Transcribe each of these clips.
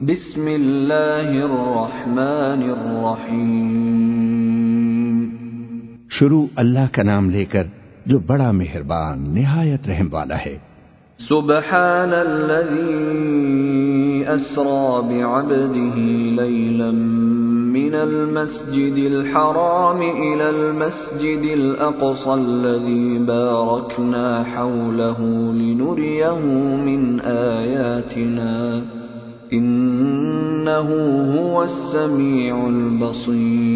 بسم اللہ الرحمن الرحیم شروع اللہ کا نام لے کر جو بڑا مہربان نہایت رحم والا ہے۔ سبحان الذي أسرى بعبده ليلا من المسجد الحرام إلى المسجد الأقصى الذي باركنا حوله لنريه من آياتنا إنه هو السميع البصير.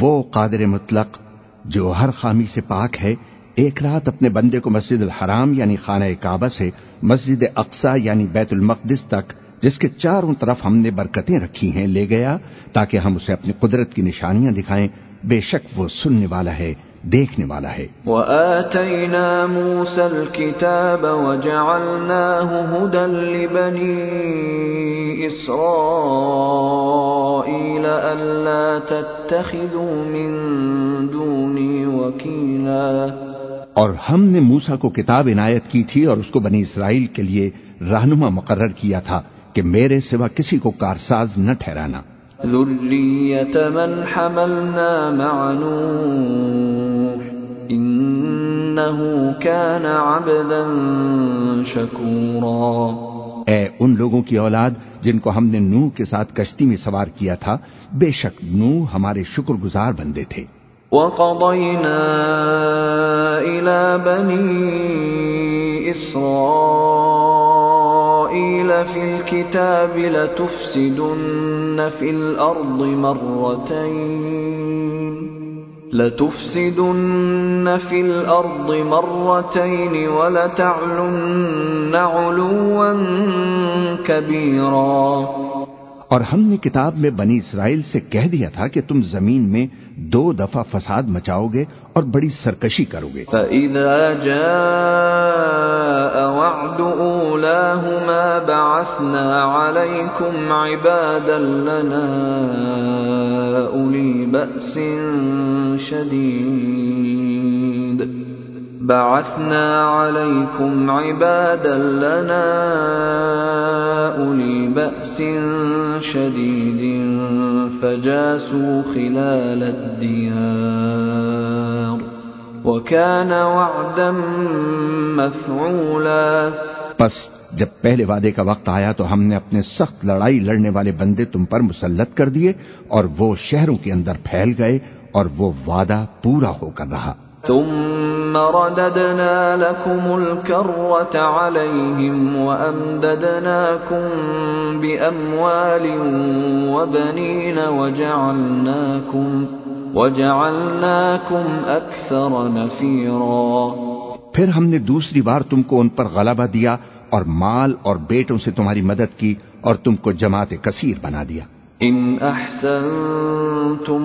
وہ قادر مطلق جو ہر خامی سے پاک ہے، ایک رات اپنے بندے کو مسجد الحرام یعنی خانہ کعبہ سے مسجد اقسا یعنی بیت المقدس تک، جس کے چاروں طرف ہم نے برکتیں رکھی ہیں، لے گیا تاکہ ہم اسے اپنی قدرت کی نشانیاں دکھائیں۔ بے شک وہ سننے والا ہے۔ دیکھنے والا ہے۔ وآتينا موسى الكتاب وجعلناه هدى لبني إسرائيل ألا تتخذوا من دوني وكيلا۔ اور ہم نے موسا کو کتاب عنایت کی تھی اور اس کو بنی اسرائیل کے لیے رہنما مقرر کیا تھا کہ میرے سوا کسی کو کارساز نہ ٹھہرانا۔ ذرية من حملنا مع نوح إنه كان عبدا شكورا۔ اے ان لوگوں کی اولاد جن کو ہم نے نوح کے ساتھ کشتی میں سوار کیا تھا بے شک نوح ہمارے شکر گزار بندے تھے۔ وقضينا إلى بني إسرائيل في الكتاب لتفسدن في الأرض مرتين لتفسدن في الأرض مرتين ولتعلن علوا كبيرا اور ہم نے کتاب میں بنی اسرائیل سے کہہ دیا تھا کہ تم زمین میں دو دفعہ فساد مچاؤ گے اور بڑی سرکشی کرو گے۔ فَإِذَا جَاءَ وَعْدُ أُولَاهُمَا بَعَثْنَا عَلَيْكُمْ عِبَادًا لَنَا أُولِي بَأْسٍ شَدِيدٍ بعثنا عليكم عبادا لنا أولي بأس شديد فجاسوا خلال الديار وكان وعدا مفعولا پس جب پہلے وعدے کا وقت آیا تو ہم نے اپنے سخت لڑائی لڑنے والے بندے تم پر مسلط کر دیے اور وہ شہروں کے اندر پھیل گئے اور وہ وعدہ پورا ہو کر رہا۔ ثم رددنا لكم الكرة عليهم وأمددناكم بأموال وبنين وجعلناكم وجعلناكم أكثر نفيرا پھر ہم نے دوسری بار تم کو ان پر غلبہ دیا اور مال اور بیٹوں سے تمہاری مدد کی اور تم کو جماعت کثیر بنا دیا۔ إن أحسنتم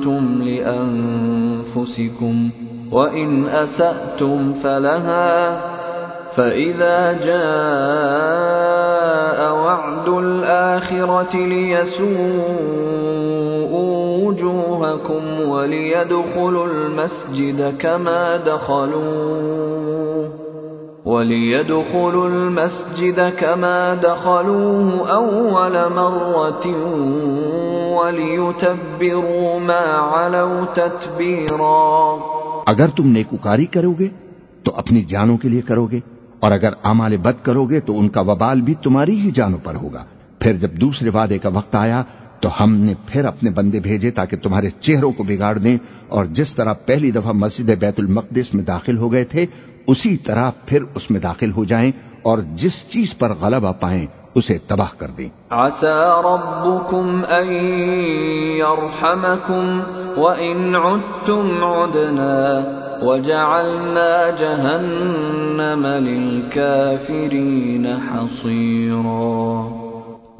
أحسنتم لأنفسكم وإن أسأتم فلها فإذا جاء وعد الآخرة ليسوءوا وجوهكم وليدخلوا المسجد كما دخلوه وليدخلوا المسجد كما دخلوه أول مرة وليتبروا ما علوا تتبيرا۔ اگر تم نیکوکاری کرو گے تو اپنی جانوں کے لیے کرو گے اور اگر امال بد کرو گے تو ان کا وبال بھی تمہاری ہی جانوں پر ہوگا۔ پھر جب دوسرے وعدے کا وقت آیا، تو ہم نے پھر اپنے بندے بھیجے تاکہ تمہارے چہروں کو بگاڑ دیں، اور جس طرح پہلی دفعہ مسجد بیت المقدس میں داخل ہو گئے تھے، اسی طرح پھر اس میں داخل ہو جائیں، اور جس چیز پر غلبہ پائیں اسے تباہ کر دیں۔ عسى ربكم أن يرحمكم وإن عدتم عدنا وجعلنا جهنم للكافرين حصيرا۔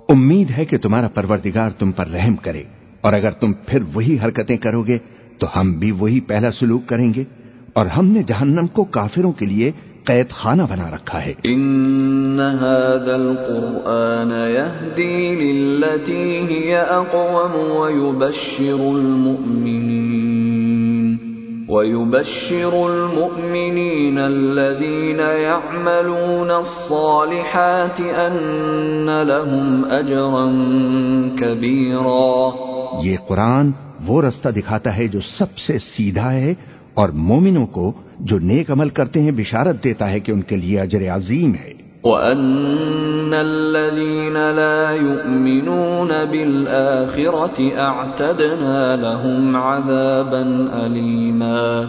امید ہے کہ تمہارا پروردگار تم پر رحم کرے اور اگر تم پھر وہی حرکتیں کرو گے تو ہم بھی وہی پہلا سلوک کریں گے اور ہم نے جہنم کو کافروں کے لیے قید خانہ بنا رکھا ہے۔ إن هذا القرآن يهدي للتي هي أقوم ويبشر المؤمنين ويبشر المؤمنين الذين يعملون الصالحات أن لهم أجرا كبيرا۔ یہ قرآن وہ رستہ دکھاتا ہے جو سب سے سیدھا ہے اور مومنوں کو جو نیک عمل کرتے ہیں بشارت دیتا ہے کہ ان کے لیے اجر عظیم ہے۔ وَأَنَّ الَّذِينَ لَا يُؤْمِنُونَ بِالْآخِرَةِ أَعْتَدْنَا لَهُمْ عَذَابًا أَلِيمًا۔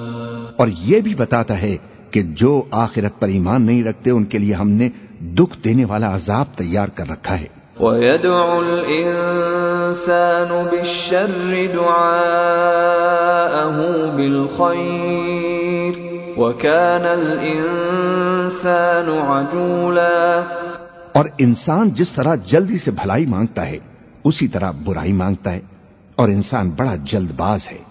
اور یہ بھی بتاتا ہے کہ جو آخرت پر ایمان نہیں رکھتے ان کے لیے ہم نے دکھ دینے والا عذاب تیار کر رکھا ہے۔ وَيَدْعُ الْإِنسَانُ بِالشَّرِّ دُعَاءَهُ بِالْخَيْرِ وَكَانَ الْإِنسَانُ عَجُولًا اور انسان جس طرح جلدی سے بھلائی مانگتا ہے، اسی طرح برائی مانگتا ہے اور انسان بڑا جلد باز ہے۔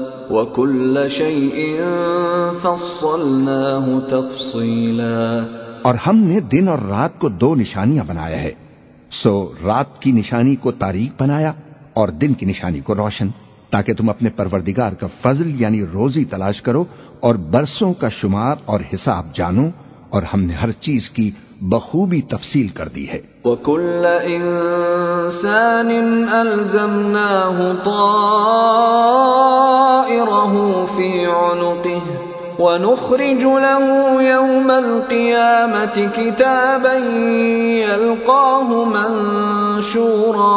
وكل شيء فصلناه تفصيلاً. اور ہم نے دن اور رات کو دو نشانیاں بنایا ہے۔ سو رات کی نشانی کو تاریخ بنایا اور دن کی نشانی کو روشن، تاکہ تم اپنے پروردگار کا فضل یعنی روزی تلاش کرو اور برسوں کا شمار اور حساب جانو اور ہم نے ہر چیز کی بخوبی تفصیل کر دی ہے۔ وَكُلَّ إِنسَانٍ أَلْزَمْنَاهُ طَائِرَهُ فِي عُنُقِهِ ونخرج له يوم القيامة كتابا يلقاه منشورا۔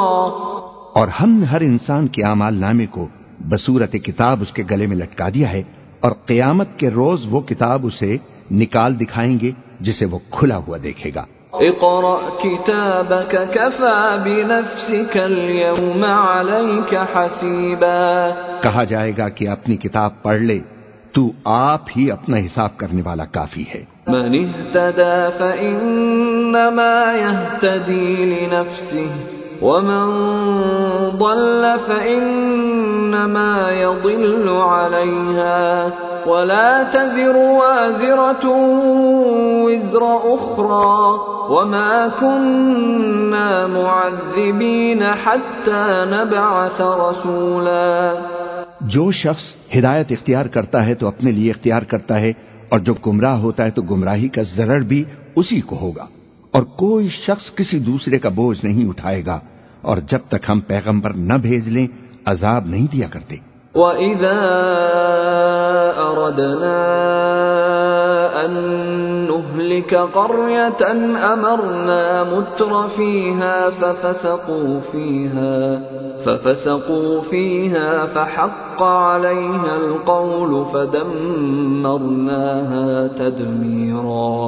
اور ہم نے ہر انسان کے اعمال نامے کو بصورت کتاب اس کے گلے میں لٹکا دیا ہے اور قیامت کے روز وہ کتاب اسے نکال دکھائیں گے جسے وہ کھلا ہوا دیکھے گا۔ اقرأ كتابك كفى بنفسك اليوم عليك حسيبا۔ کہا جائے گا کہ اپنی کتاب پڑھ لے تو آپ ہی اپنا حساب کرنے والا کافی ہے۔ من اهتدى فإنما يهتدي لنفسه ومن ضل فإنما يضل عليها۔ ولا تزر وازرة وزر أخرى وما كنا معذبين حتى نبعث رسولا. جو شخص ہدایت اختیار کرتا ہے تو اپنے لیے اختیار کرتا ہے، اور جب گمراہ ہوتا ہے تو گمراہی کا ضرر بھی اسی کو ہوگا۔ اور کوئی شخص کسی دوسرے کا بوجھ نہیں اٹھائے گا، اور جب تک ہم پیغمبر نہ بھیج لیں، عذاب نہیں دیا کرتے۔ وَإِذَا أَرَدْنَا أَن نُهْلِكَ قَرْيَةً أَمَرْنَا مُتْرَ فِيهَا فَفَسَقُوا فِيهَا فَفَسَقُوا فِيهَا فَحَقَّ عَلَيْهَا الْقَوْلُ فَدَمَّرْنَاهَا تَدْمِيرًا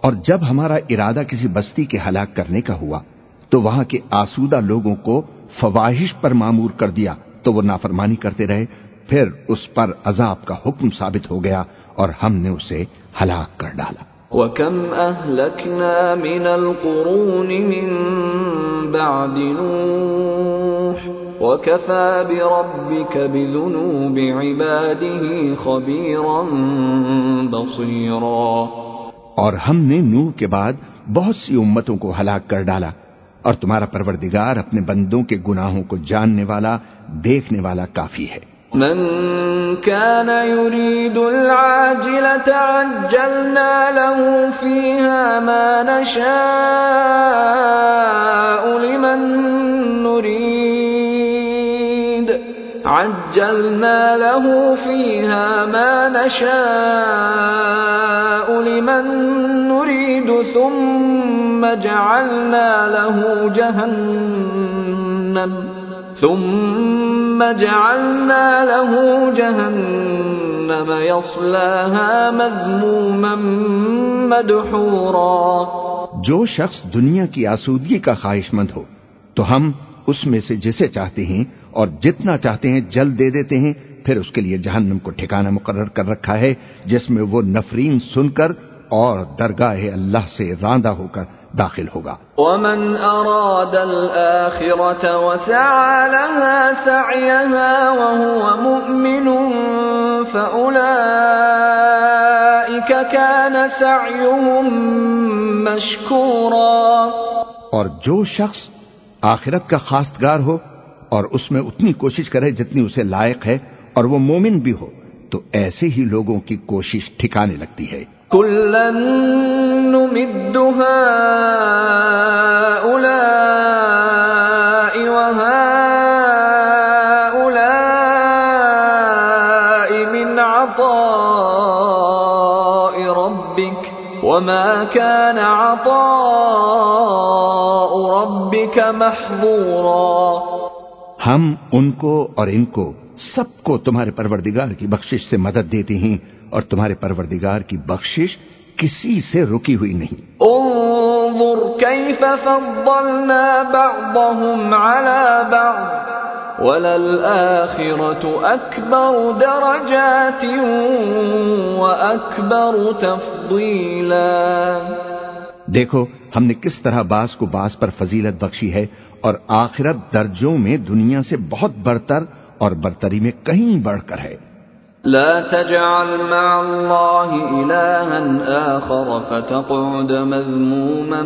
اور جب ہمارا ارادہ کسی بستی کے ہلاک کرنے کا ہوا تو وہاں کے آسودہ لوگوں کو فواہش پر معمور کر دیا تو وہ نافرمانی کرتے رہے پھر اس پر عذاب کا حکم ثابت ہو گیا اور ہم نے اسے ہلاک کر ڈالا۔ وَكَمْ أَهْلَكْنَا مِنَ الْقُرُونِ مِن بَعْدِ نُوحٍ وَكَفَى بِرَبِّكَ بِذُنُوبِ عِبَادِهِ خَبِيرًا بَصِيرًا۔ اور ہم نے نوح کے بعد بہت سی امتوں کو ہلاک کر ڈالا۔ اور تمہارا پروردگار اپنے بندوں کے گناہوں کو جاننے والا، دیکھنے والا کافی ہے۔ من كان يريد العاجلة عجلنا له فيها ما نشاء لمن نريد عجلنا له فيها ما نشاء لمن نريد ثم جعلنا له جهنم ثم جعلنا له جهنم يصلاها مذموما مدحورا جو شخص دنیا کی آسودگی کا خواہش مند ہو، تو ہم اس میں سے جسے چاہتے ہیں اور جتنا چاہتے ہیں جلد دے دیتے ہیں پھر اس کے لیے جہنم کو ٹھکانہ مقرر کر رکھا ہے جس میں وہ نفرین سن کر اور درگاہ اللہ سے راندہ ہو کر داخل ہوگا۔ ومن اراد الاخرة وسعى لها سعيها وهو مؤمن فأولئك كان سعيهم مشكورا۔ اور جو شخص آخرت کا خاستگار ہو اور اس میں اتنی کوشش کرے جتنی اسے لائق ہے، اور وہ مومن بھی ہو، تو ایسے ہی لوگوں کی کوشش ٹھکانے لگتی ہے۔ كلا نمد هؤلاء وهؤلاء من عطاء ربك وما كان عطاء ربك محظورا۔ ہم ان کو اور ان کو سب کو تمہارے پروردگار کی بخشش سے مدد دیتے ہیں اور تمہارے پروردگار کی بخشش کسی سے رکی ہوئی نہیں۔ انظر كيف فضلنا بعضهم على بعض وللآخرة أكبر درجات وأكبر تفضيلا دیکھو ہم نے کس طرح بعض کو بعض پر فضیلت بخشی ہے اور آخرت درجوں میں دنیا سے بہت برتر اور برتری میں کہیں بڑھ کر ہے۔ لا تجعل مع الله إلها آخر فتقعد مذموما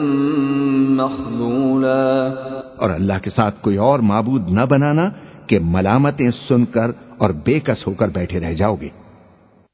مخذولا۔ اور اللہ کے ساتھ کوئی اور معبود نہ بنانا کہ ملامتیں سن کر اور بے کس ہو کر بیٹھے رہ جاؤ گے۔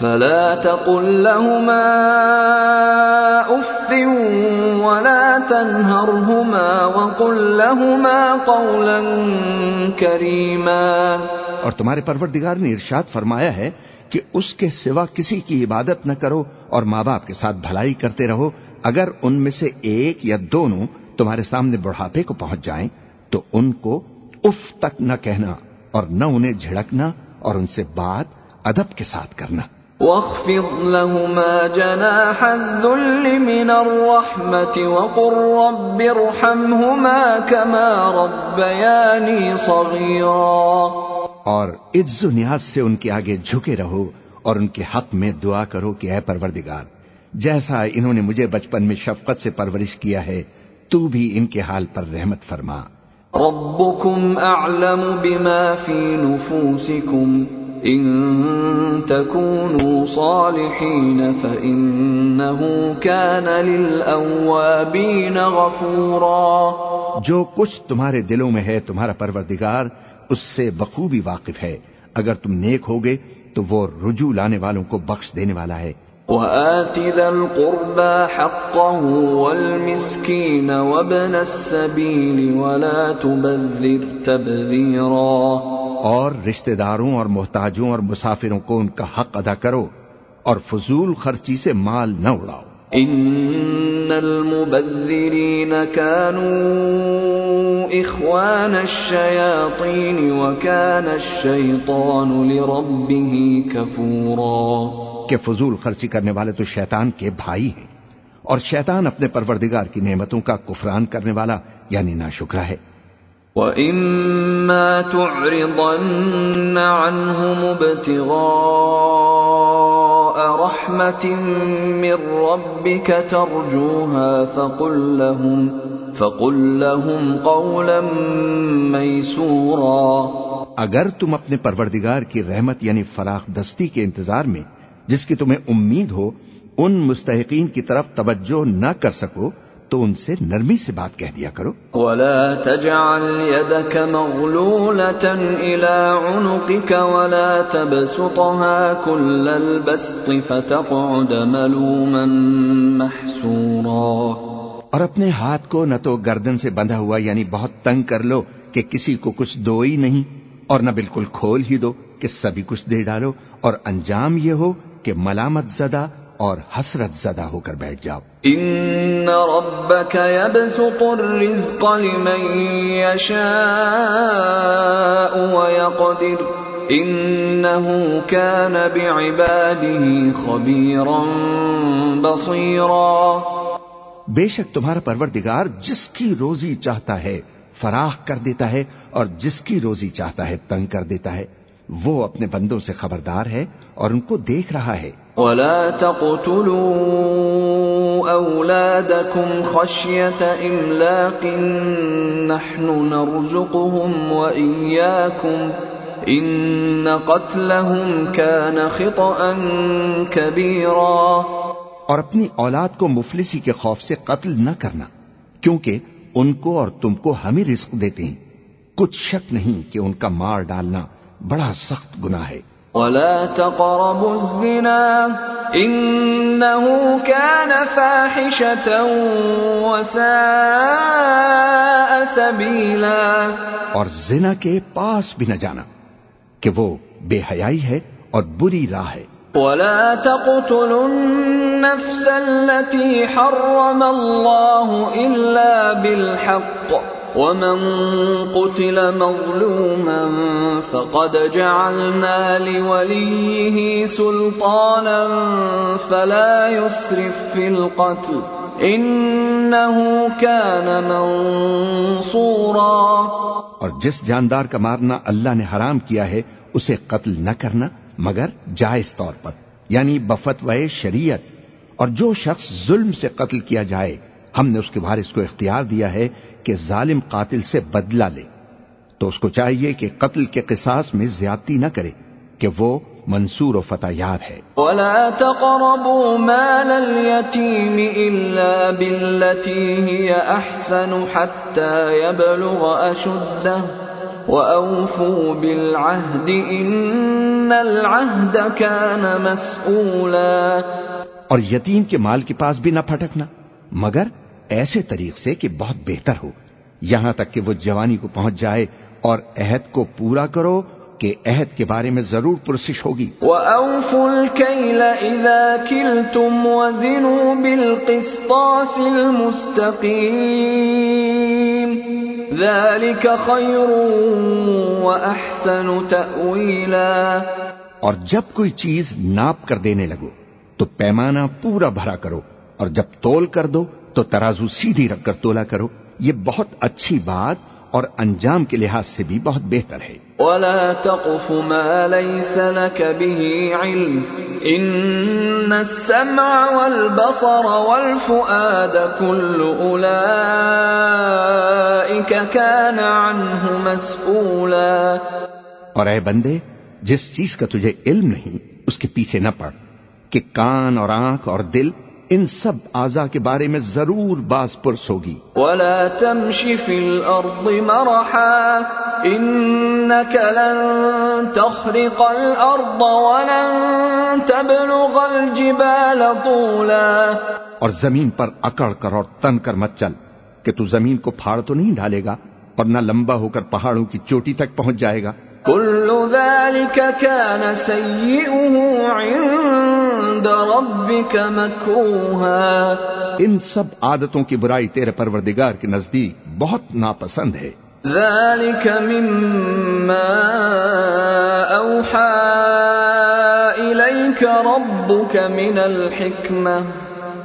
فلا تقل لهما أف ولا تنهرهما وقل لهما قولا كريما اور تمہارے پروردگار نے ارشاد فرمایا ہے کہ اس کے سوا کسی کی عبادت نہ کرو اور ماں باپ کے ساتھ بھلائی کرتے رہو۔ اگر ان میں سے ایک یا دونوں تمہارے سامنے بڑھاپے کو پہنچ جائیں تو ان کو اف تک نہ کہنا اور نہ انہیں جھڑکنا اور ان سے بات ادب کے ساتھ کرنا۔ واخفض لهما جناح الذل من الرحمة وقل رب ارحمهما كما ربياني صغيرا اور عز و نیاز سے ان کے آگے جھکے رہو اور ان کے حق میں دعا کرو کہ اے پروردگار جیسا انہوں نے مجھے بچپن میں شفقت سے پرورش کیا ہے تو بھی ان کے حال پر رحمت فرما۔ ربكم أعلم بما في نفوسكم تكونوا صالحين فإنه كان للأوابين غفورا. جو کچھ تمہارے دلوں میں ہے تمہارا پروردگار اس سے بخوبی واقف ہے۔ اگر تم نیک ہوگے تو وہ رجوع لانے والوں کو بخش دینے والا ہے۔ وآت ذا القربى حقه والمسكين وابن السبيل ولا تبذر تبذيرا. اور رشتہ داروں اور محتاجوں اور مسافروں کو ان کا حق ادا کرو اور فضول خرچی سے مال نہ اڑاؤ۔ ان المبذرين كانوا اخوان الشياطين وكان الشيطان لربه كفورا کہ فضول خرچی کرنے والے تو شیطان کے بھائی ہیں اور شیطان اپنے پروردگار کی نعمتوں کا کفران کرنے والا یعنی نا ہے۔ وَإِمَّا تُعْرِضَنَّ عَنْهُمُ ابْتِغَاءَ رَحْمَةٍ مِّن رَّبِّكَ تَرْجُوهَا فَقُل لَّهُمْ فَقُل لَّهُمْ قَوْلًا مَّيْسُورًا۔ اگر تم اپنے پروردگار کی رحمت یعنی فراخ دستی کے انتظار میں، جس کی تمہیں امید ہو، ان مستحقین کی طرف توجہ نہ کر سکو تو ان سے نرمی سے بات کہہ دیا کرو۔ ولا تجعل يدك مغلولة إلى عنقك ولا تبسطها كل البسط فتقعد ملوما محسورا۔ اور اپنے ہاتھ کو نہ تو گردن سے بندھا ہوا یعنی بہت تنگ کر لو کہ کسی کو کچھ دو ہی نہیں اور نہ بالکل کھول ہی دو کہ سبھی کچھ دے ڈالو۔ اور انجام یہ ہو کہ ملامت زدہ اور حسرت زدہ ہو کر بیٹھ جاؤ۔ ان ربك يبسط الرزق لمن يشاء ويقدر انه كان بعباده خبيرا بصيرا بے شک تمہارا پروردگار جس کی روزی چاہتا ہے فراخ کر دیتا ہے اور جس کی روزی چاہتا ہے تنگ کر دیتا ہے۔ وہ اپنے بندوں سے خبردار ہے اور ان کو دیکھ رہا ہے۔ ولا تقتلوا أولادكم خشية إملاق نحن نرزقهم وإياكم إن قتلهم كان خطأ كبيرا اور اپنی اولاد کو مفلسی کے خوف سے قتل نہ کرنا، کیونکہ ان کو اور تم کو ہم ہی رزق دیتے ہیں۔ کچھ شک نہیں کہ ان کا مار ڈالنا بڑا سخت گناہ ہے۔ ولا تقربوا الزنا إنه كان فاحشة وساء سبيلا اور زنا کے پاس بھی نہ جانا کہ وہ بے حیائی ہے اور بری راہ ہے۔ ولا تقتلوا النفس التي حرم الله إلا بالحق ومن قتل مظلوما فقد جعلنا لوليه سلطانا فلا يسرف في القتل انه كان منصورا اور جس جاندار کا مارنا اللہ نے حرام کیا ہے، اسے قتل نہ کرنا مگر جائز طور پر یعنی بفت و شریعت۔ اور جو شخص ظلم سے قتل کیا جائے، ہم نے اس کے وارث کو اختیار دیا ہے کہ ظالم قاتل سے بدلہ لے۔ تو اس کو چاہیے کہ قتل کے قصاص میں زیادتی نہ کرے کہ وہ منصور و فتح یار ہے۔ ولا تقربوا مال اليتيم الا بالتي هي احسن حتى يبلغ اشده واوفوا بالعهد ان العهد كان مسؤولا اور یتیم کے مال کے پاس بھی نہ پھٹکنا۔ مگر ایسے طریق سے کہ بہت بہتر ہو۔ یہاں تک کہ وہ جوانی کو پہنچ جائے اور عہد کو پورا کرو کہ عہد کے بارے میں ضرور پرسش ہوگی۔ وَأَوْفُوا الْكَيْلَ إِذَا كِلْتُمْ وَزِنُوا بِالْقِسْطَاسِ الْمُسْتَقِيمِ ذَلِكَ خَيْرٌ وَأَحْسَنُ تَأْوِيلًا۔ اور جب کوئی چیز ناپ کر دینے لگو تو پیمانہ پورا بھرا کرو اور جب تول کر دو تو ترازو سیدھی رکھ کر تولا کرو۔ یہ بہت اچھی بات اور انجام کے لحاظ سے بھی بہت بہتر ہے۔ ولا تقف ما ليس لك به علم۔ ان السمع والبصر والفؤاد كل اولئك كان عنه مسؤولا اور اے بندے جس چیز کا تجھے علم نہیں اس کے پیچھے نہ پڑ کہ کان اور آنکھ اور دل ان سب آزا کے بارے میں ضرور باز پرس ہوگی۔ ولا تمشي في الارض مرحا انك لن تخرق الارض ولن تبلغ الجبال طولا۔ اور زمین پر اکڑ کر اور تن کر مت چل کہ تو زمین کو پھاڑ تو نہیں ڈالے گا اور نہ لمبا ہو کر پہاڑوں کی چوٹی تک پہنچ جائے گا۔ كل ذلك كان سيئه عند ربك مكروها ان سب عادتوں کی برائی تیرے پروردگار کے نزدیک بہت ناپسند ہے۔ ذلك مما أوحى إليك ربك من الحكمة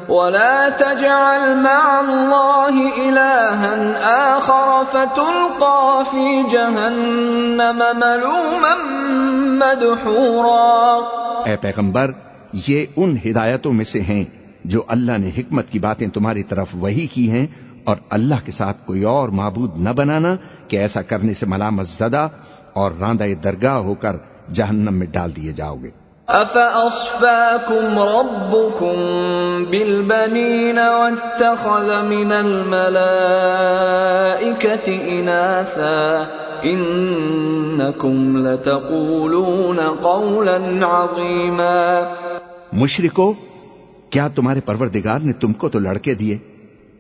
ولا تجعل مع الله إلها آخر فتلقى في جهنم ملوما مدحورا. اے پیغمبر یہ ان ہدایتوں میں سے ہیں جو اللہ نے حکمت کی باتیں تمہاری طرف وہی کی ہیں اور اللہ کے ساتھ کوئی اور معبود نہ بنانا کہ ایسا کرنے سے ملامت زدہ اور راندہ درگاہ ہو کر جہنم میں ڈال دیے جاؤ گے۔ ربكم بالبنين واتخذ من الملائكة لتقولون قولا عظيما مشرکو کیا تمہارے پروردگار نے تم کو تو لڑکے دیے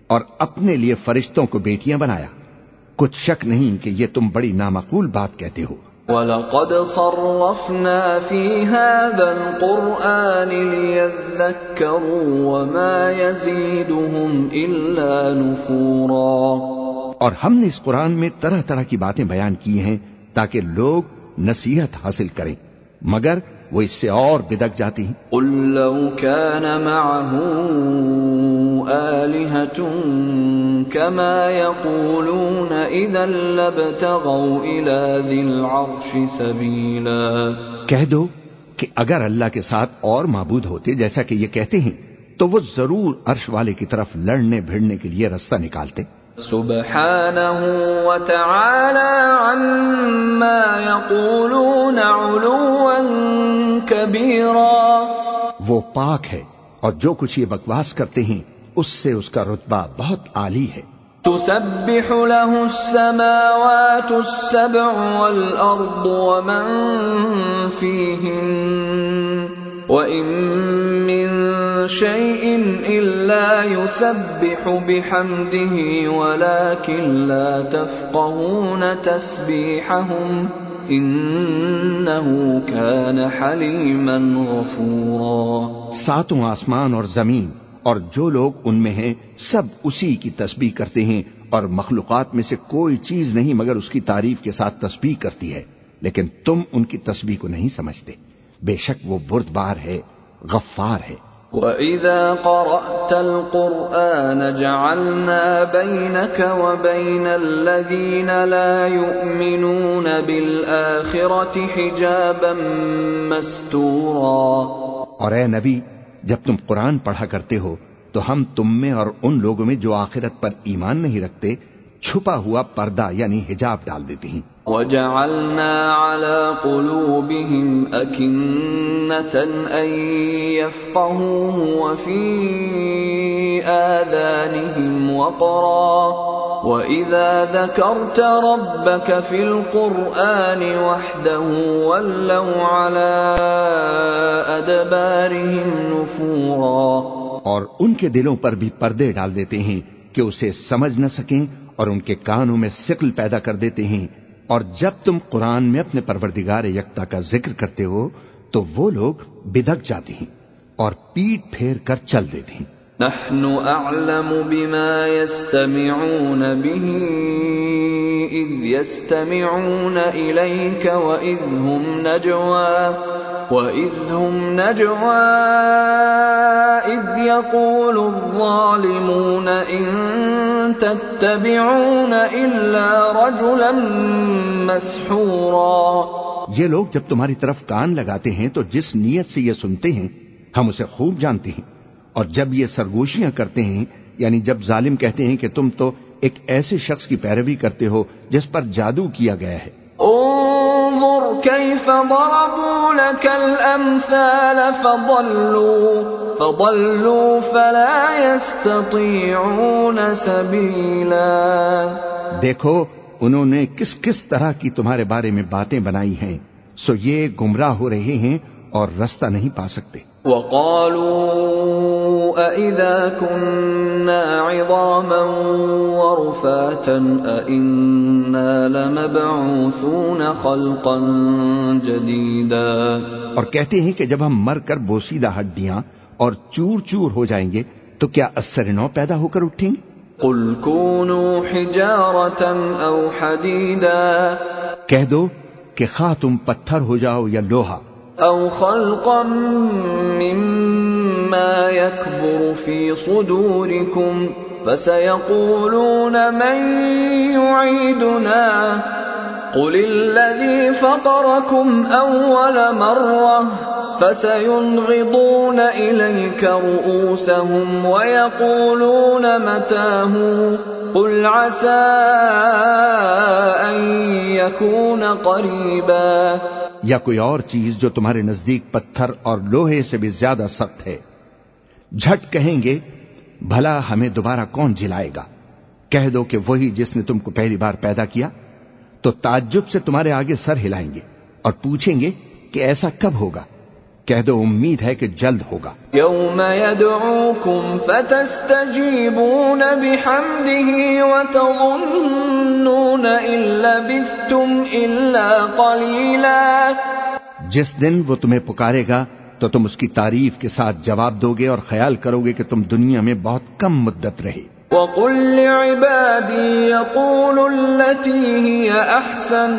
اور اپنے لیے فرشتوں کو بیٹیاں بنایا؟ کچھ شک نہیں کہ یہ تم بڑی نامقول بات کہتے ہو۔ وَلَقَدْ صَرَّفْنَا فِي هَذَا الْقُرْآنِ لِيَذَّكَّرُوا وَمَا يَزِيدُهُمْ إِلَّا نُفُورًا۔ اور ہم نے اس قرآن میں طرح طرح کی باتیں بیان کی ہیں تاکہ لوگ نصیحت حاصل کریں۔ مگر وہ اس سے اور بدک جاتی ہیں۔ قل لو كان معه آلهة كما يقولون إذا لابتغوا إلى ذي العرش سبيلا۔ کہہ دو کہ اگر اللہ کے ساتھ اور معبود ہوتے جیسا کہ یہ کہتے ہیں تو وہ ضرور عرش والے کی طرف لڑنے بھیڑنے کے لیے رستہ نکالتے۔ سبحانه وتعالى عما يقولون علوا كبيرا وہ پاک ہے اور جو کچھ یہ بکواس کرتے ہیں اس سے اس کا رتبہ بہت عالی ہے۔ تسبح له السماوات السبع والأرض ومن فيهن وإن من شيء إلا يسبح بحمده ولكن لا تفقهون تسبيحهم إنه كان حليما غفورا ساتوں آسمان اور زمین اور جو لوگ ان میں ہیں، سب اسی کی تسبیح کرتے ہیں اور مخلوقات میں سے کوئی چیز نہیں مگر اس کی تعریف کے ساتھ تسبیح کرتی ہے، لیکن تم ان کی تسبیح کو نہیں سمجھتے۔ بے شک وہ بردبار ہے غفار ہے۔ وَإِذَا قَرَأْتَ الْقُرْآنَ جَعَلْنَا بَيْنَكَ وَبَيْنَ الَّذِينَ لَا يُؤْمِنُونَ بِالْآخِرَةِ حِجَابًا مَسْتُورًا۔ اور اے نبی جب تم قرآن پڑھا کرتے ہو تو ہم تم میں اور ان لوگوں میں جو آخرت پر ایمان نہیں رکھتے چھپا ہوا پردہ یعنی حجاب ڈال دیتی ہیں۔ وَجَعَلْنَا عَلَى قُلُوبِهِمْ أَكِنَّةً أَن يَفْقَهُوهُ وَفِي آذَانِهِمْ وَقْرًا وَإِذَا ذَكَرْتَ رَبَّكَ فِي الْقُرْآنِ وَحْدَهُ وَلَّوْا عَلَى أَدْبَارِهِمْ نُفُورًا اور ان کے دلوں پر بھی پردے ڈال دیتے ہیں۔ کہ اسے سمجھ نہ سکیں اور ان کے کانوں میں سقل پیدا کر دیتے ہیں۔ اور جب تم قرآن میں اپنے پروردگار یکتا کا ذکر کرتے ہو، تو وہ لوگ بدک جاتے ہیں اور پیٹ پھیر کر چل دیتے ہیں۔ نحن أعلم بما يستمعون به إذ يستمعون إليك وإذ هم نجوى وإذ هم نجوى إذ يقول الظالمون إن تتبعون إلا رجلا مسحورا یہ لوگ جب تمہاری طرف کان لگاتے ہیں تو جس نیت سے یہ سنتے ہیں ہم اسے خوب جانتے ہیں۔ اور جب یہ سرگوشیاں کرتے ہیں یعنی جب ظالم کہتے ہیں کہ تم تو ایک ایسے شخص کی پیروی کرتے ہو جس پر جادو کیا گیا ہے۔ انظر كيف ضربوا لك الأمثال فضلوا فضلوا فلا يستطيعون سبيلا. دیکھو، انہوں نے کس کس طرح کی تمہارے بارے میں باتیں بنائی ہیں، سو یہ گمراہ ہو رہے ہیں اور رستہ نہیں پا سکتے۔ وقالوا أئذا كنا عظاما ورفاتا أئنا لمبعوثون خلقا جديدا۔ اور کہتے ہیں کہ جب ہم مر کر بوسیدہ ہڈیاں اور چور چور ہو جائیں گے تو کیا اثر نو پیدا ہو کر اٹھیں؟ گے قل كونوا حجارة أو حديدا۔ کہہ دو کہ خواہ تم پتھر ہو جاؤ یا لوہا۔ أو خلقا مما يكبر في صدوركم فسيقولون من يعيدنا قل الذي فطركم أول مرة فسينغضون إليك رؤوسهم ويقولون متاه قل عسى أن يكون قريبا یا کوئی اور چیز جو تمہارے نزدیک پتھر اور لوہے سے بھی زیادہ سخت ہے۔ جھٹ کہیں گے، بھلا ہمیں دوبارہ کون جلائے گا؟ کہہ دو کہ وہی جس نے تم کو پہلی بار پیدا کیا، تو تعجب سے تمہارے آگے سر ہلائیں گے اور پوچھیں گے کہ ایسا کب ہوگا؟ کہہ دو امید ہے کہ جلد ہوگا۔ يوم يدعوكم فتستجيبون بحمده وتظنون إن لبثتم إلا قليلا۔ جس دن وہ تمہیں پکارے گا تو تم اس کی تعریف کے ساتھ جواب دو گے اور خیال کرو گے کہ تم دنیا میں بہت کم مدت رہے۔ وقل لعبادي يقولوا التي هي أحسن۔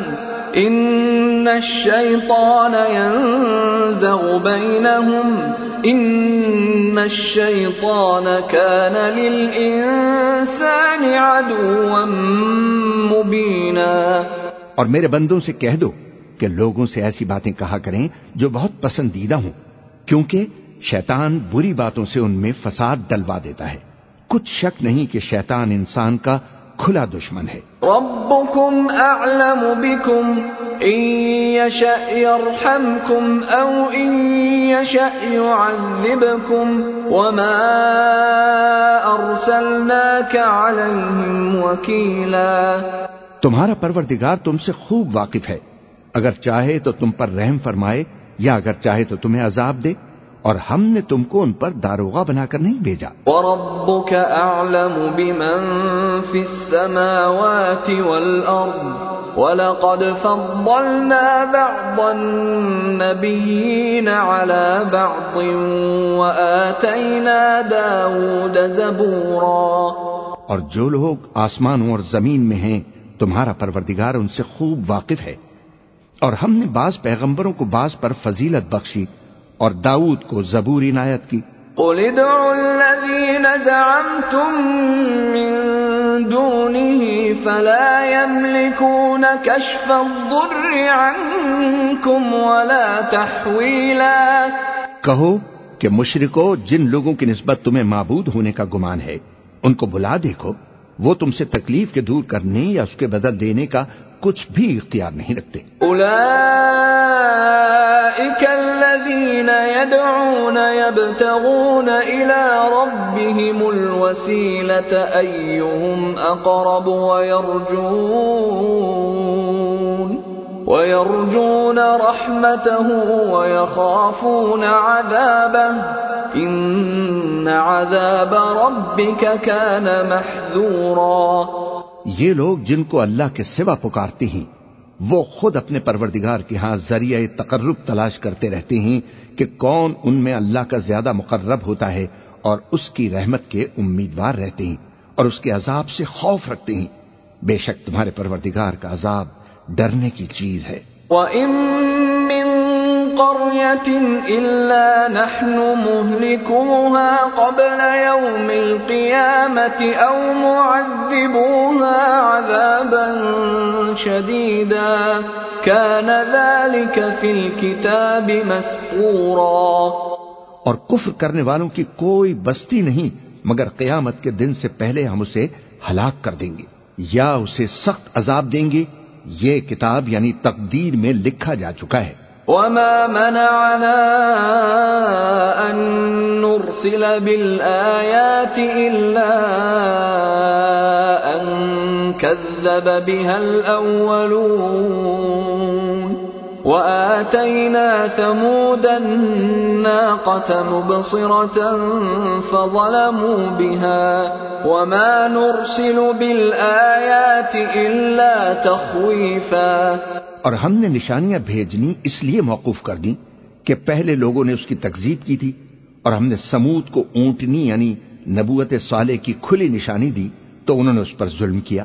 إن الشيطان ينزغ بينهم إن الشيطان كان للإنسان عدوا مبينا۔ اور میرے بندوں سے کہہ دو کہ لوگوں سے ایسی باتیں کہا کریں جو بہت پسندیدہ ہوں، کیونکہ شیطان بری باتوں سے ان میں فساد ڈلوا دیتا ہے۔ کچھ شک نہیں کہ شیطان انسان کا کھلا دشمن ہے۔ ربكم أعلم بكم إن يشأ يرحمكم أو إن يشأ يعذبكم وما أرسلناك عليهم وكيلا تمہارا پروردگار تم سے خوب واقف ہے۔ اگر چاہے تو تم پر رحم فرمائے یا اگر چاہے تو تمہیں عذاب دے۔ اور ہم نے تم کو ان پر داروغہ بنا کر نہیں بھیجا۔ وربك أعلم بمن في السماوات والأرض ولقد فضلنا بعض النبيين على بعض وآتينا داود زبورا۔ اور جو لوگ آسمانوں اور زمین میں ہیں تمہارا پروردگار ان سے خوب واقف ہے۔ اور ہم نے بعض پیغمبروں کو بعض پر فضیلت بخشی۔ اور داؤد کو زبور عنایت کی۔ قل ادعوا الذين زعمتم من دونه فلا يملكون كشف الضر عنكم ولا تحويلا۔ کہو کہ مشرکو جن لوگوں کی نسبت تمہیں معبود ہونے کا گمان ہے ان کو بلا دیکھو وہ تم سے تکلیف کے دور کرنے یا اس کے بدل دینے کا کچھ بھی اختیار نہیں رکھتے۔ أولئك الذين يدعون يبتغون إلى ربهم الوسيلة أيهم أقرب ويرجون ويرجون رحمته ويخافون عذابه إن عذاب ربك كان محذورا۔ یہ لوگ جن کو اللہ کے سوا پکارتے ہیں، وہ خود اپنے پروردگار کے ہاں ذریعہ تقرب تلاش کرتے رہتے ہیں کہ کون ان میں اللہ کا زیادہ مقرب ہوتا ہے اور اس کی رحمت کے امیدوار رہتے ہیں اور اس کے عذاب سے خوف رکھتے ہیں۔ بے شک تمہارے پروردگار کا عذاب ڈرنے کی چیز ہے۔ وَإِن قَرْيَةٍ إِلَّا نَحْنُ مُهْلِكُوهَا قَبْلَ يَوْمِ الْقِيَامَةِ أَوْ مُعَذِّبُوهَا عَذَابًا شَدِيدًا. كَانَ ذَلِكَ فِي الْكِتَابِ مَسْطُورًا. اور کفر کرنے والوں کی کوئی بستی نہیں، مگر قیامت کے دن سے پہلے ہم اسے ہلاک کر دیں گے یا اسے سخت عذاب دیں گے، یہ کتاب یعنی تقدیر میں لکھا جا چکا ہے۔ وما منعنا أن نرسل بالآيات إلا أن كذب بها الأولون وآتينا ثمود الناقة مبصرة فظلموا بها وما نرسل بالآيات إلا تخويفا اور ہم نے نشانیاں بھیجنی اس لیے موقوف کر دیں کہ پہلے لوگوں نے اس کی تکذیب کی تھی اور ہم نے سمود کو اونٹنی یعنی نبوت صالح کی کھلی نشانی دی تو انہوں نے اس پر ظلم کیا۔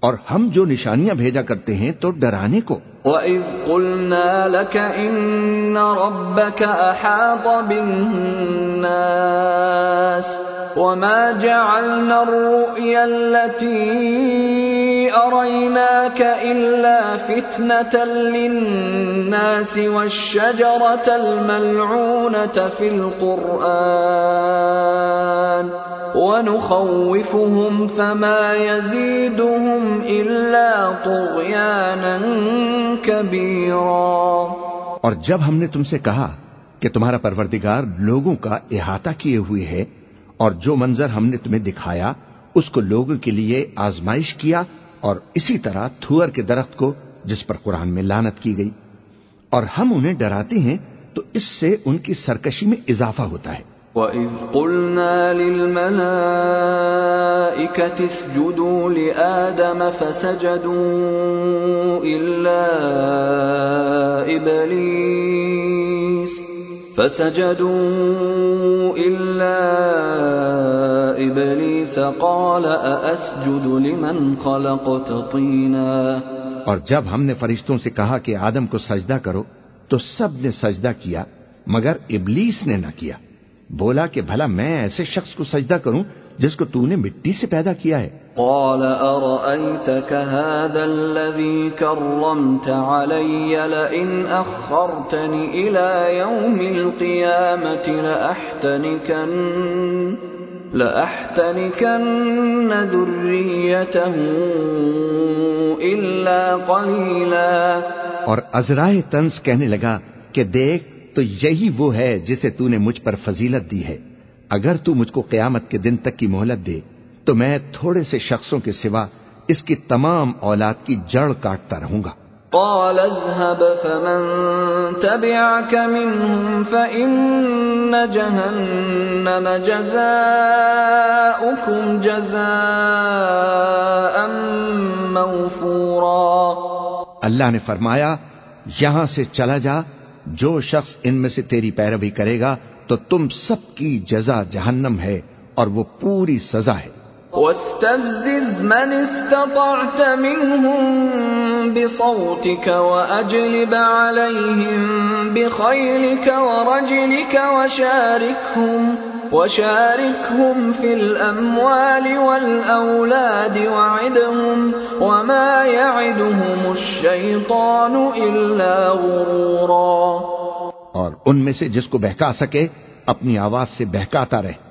اور ہم جو نشانیاں بھیجا کرتے ہیں تو ڈرانے کو۔ وَإِذْ قُلْنَا لَكَ إِنَّ رَبَّكَ أَحَاطَ بِالنَّاسِ وَمَا جَعَلْنَا الرُّؤْيَا الَّتِي أَرَيْنَاكَ إِلَّا فِتْنَةً لِلنَّاسِ وَالشَّجَرَةَ الْمَلْعُونَةَ فِي الْقُرْآنِ ونخوفهم فما يزيدهم إلا طغيانا كبيرا اور جب ہم نے تم سے کہا کہ تمہارا پروردگار لوگوں کا احاطہ کیے ہوئے ہے اور جو منظر ہم نے تمہیں دکھایا، اس کو لوگوں کے لیے آزمائش کیا اور اسی طرح تھور کے درخت کو جس پر قرآن میں لانت کی گئی۔ اور ہم انہیں ڈراتے ہیں تو اس سے ان کی سرکشی میں اضافہ ہوتا ہے۔ وَإِذْ قُلْنَا لِلْمَلَائِكَةِ اسْجُدُوا لِآدَمَ فَسَجَدُوا إِلَّا إِبْلِيسَ فَسَجَدُوا إِلَّا إِبْلِيسَ قَالَ أَأَسْجُدُ لِمَنْ خَلَقْتَ طِينًا. اور جب ہم نے فرشتوں سے کہا کہ آدم کو سجدہ کرو، تو سب نے سجدہ کیا، مگر ابلیس نے نہ کیا۔ بولا کہ بھلا میں ایسے شخص کو سجدہ کروں جس کو تو نے مٹی سے پیدا کیا ہے۔ قال أرأيتك هذا الذي كرمت علي لئن أخرتني إلى يوم القيامة لأحتنكن لأحتنكن ذريته إلا قليلا. اور ازرائے تنس کہنے لگا کہ دیکھ، تو یہی وہ ہے جسے تو نے مجھ پر فضیلت دی ہے۔ اگر تو مجھ کو قیامت کے دن تک کی مہلت دے تو میں تھوڑے سے شخصوں کے سوا اس کی تمام اولاد کی جڑ کاٹتا رہوں گا۔ قال اذهب فمن تبعك منهم فإن جهنم جزاؤكم جزاء موفورا۔ اللہ نے فرمایا یہاں سے چلا جا جو شخص ان میں سے تیری پیروی کرے گا تو تم سب کی جزا جہنم ہے اور وہ پوری سزا ہے۔ واستفزز من استطعت منهم بصوتك وأجلب عليهم بخيلك ورجلك وشاركهم وشاركهم في الأموال والأولاد وعدهم وما يعدهم الشيطان إلا غرورا۔ اور ان میں سے جس کو بہکا سکے، اپنی آواز سے بہکاتا رہے۔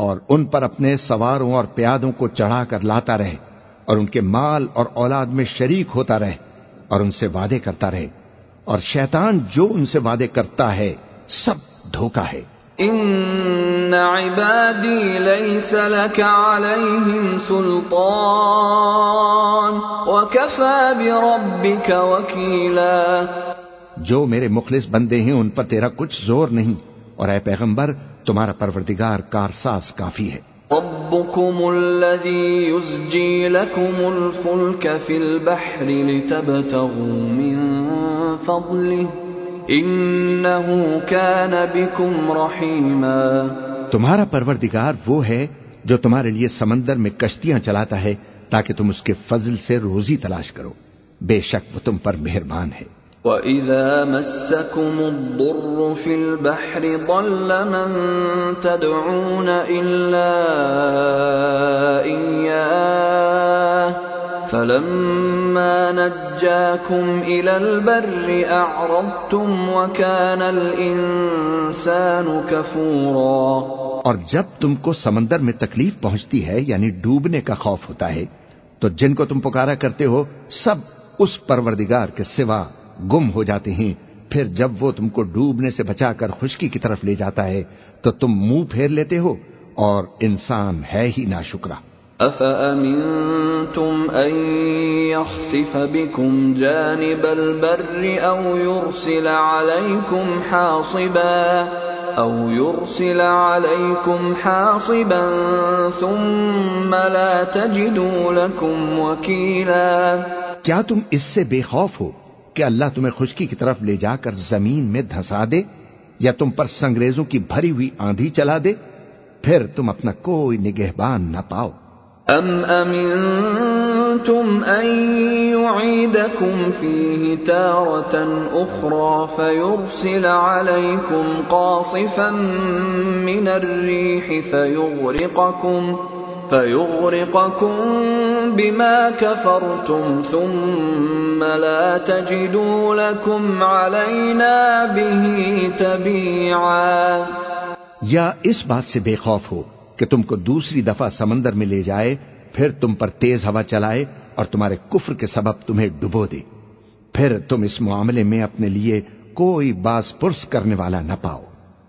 اور ان پر اپنے سواروں اور پیادوں کو چڑھا کر لاتا رہے اور ان کے مال اور اولاد میں شریک ہوتا رہے اور ان سے وعدے کرتا رہے اور شیطان جو ان سے وعدے کرتا ہے سب دھوکا ہے۔ ان عبادی لیس لك علیہم سلطان وکفا بربک وکیلا جو میرے مخلص بندے ہیں ان پر تیرا کچھ زور نہیں۔ اور اے پیغمبر تمہارا پروردگار کارساز کافی ہے۔ ربكم الذي يزجي لكم الفلك في البحر لتبتغوا من فضله انه كان بكم رحيما تمہارا پروردگار وہ ہے جو تمہارے لیے سمندر میں کشتیاں چلاتا ہے تاکہ تم اس کے فضل سے روزی تلاش کرو۔ بے شک وہ تم پر مہربان ہے۔ وَإِذَا مَسَّكُمُ الضُّرُّ فِي الْبَحْرِ ضَلَّ مَن تَدْعُونَ إِلَّا إِيَّاهُ فَلَمَّا نَجَّاكُمْ إِلَى الْبَرِّ أَعْرَضْتُمْ وَكَانَ الْإِنسَانُ كَفُورًا اور جب تم کو سمندر میں تکلیف پہنچتی ہے یعنی ڈوبنے کا خوف ہوتا ہے، تو جن کو تم پکارا کرتے ہو، سب اس پروردگار کے سوا گم ہو جاتے ہیں۔ پھر جب وہ تم کو ڈوبنے سے بچا کر خشکی کی طرف لے جاتا ہے تو تم منہ پھیر لیتے ہو اور انسان ہے ہی نا شکرا أَفَأَمِنْتُمْ أَن يَخْسِفَ بِكُمْ جَانِبَ الْبَرِّ أَوْ يُرْسِلَ عَلَيْكُمْ حَاصِبًا أَوْ يُرْسِلَ عَلَيْكُمْ حَاصِبًا ثُمَّ لَا تَجِدُوا لَكُمْ وَكِيلًا۔ کیا تم اس سے بے خوف ہو؟ کہ اللہ تمہیں خشکی کی طرف لے جا کر زمین میں دھسا دے یا تم پر سنگریزوں کی بھری ہوئی آندھی چلا دے، پھر تم اپنا کوئی نگہبان نہ پاؤ۔ ام امنتم ان يعيدكم فيه تارة اخرى فيرسل عليكم قاصفا من الريح فيغرقكم فيغرقكم بما كفرتم ثم لا تجدوا لكم علينا به تبيعا یا اس بات سے بے خوف ہو کہ تم کو دوسری دفعہ سمندر میں لے جائے، پھر تم پر تیز ہوا چلائے اور تمہارے کفر کے سبب تمہیں ڈبو دے۔ پھر تم اس معاملے میں اپنے لیے کوئی باز پرس کرنے والا نہ پاؤ۔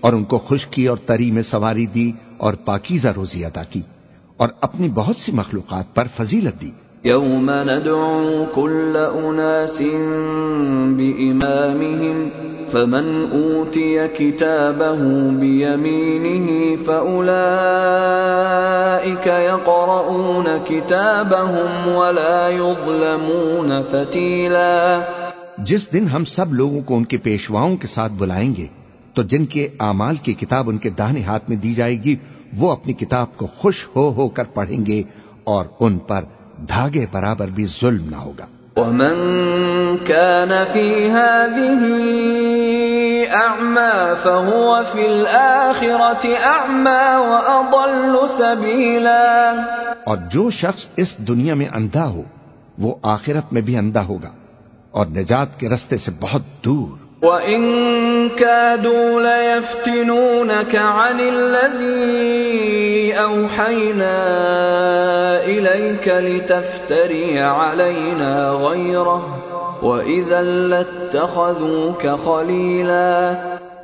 اور ان کو خشکی اور تری میں سواری دی اور پاکیزہ روزی ادا کی اور اپنی بہت سی مخلوقات پر فضیلت دی۔ يوم ندعو كل أناس بإمامهم فمن أوتي كتابه بيمينه فأولئك يقرؤون كتابهم ولا يظلمون فتيلا جس دن ہم سب لوگوں کو ان کے پیشواؤں کے ساتھ بلائیں گے تو جن کے اعمال کی کتاب ان کے داہنے ہاتھ میں دی جائے گی وہ اپنی کتاب کو خوش ہو ہو کر پڑھیں گے اور ان پر دھاگے برابر بھی ظلم نہ ہوگا۔ ومن كان في هذه أعمى فهو في الآخرة أعمى وأضل سبيلا۔ اور جو شخص اس دنیا میں اندھا ہو وہ آخرت میں بھی اندھا ہوگا اور نجات کے رستے سے بہت دور۔ وَإِن كَادُوا لَيَفْتِنُونَكَ عَنِ الَّذِي أَوْحَيْنَا إِلَيْكَ لِتَفْتَرِيَ عَلَيْنَا غَيْرَهُ وَإِذًا لَاتَّخَذُوكَ خَلِيلًا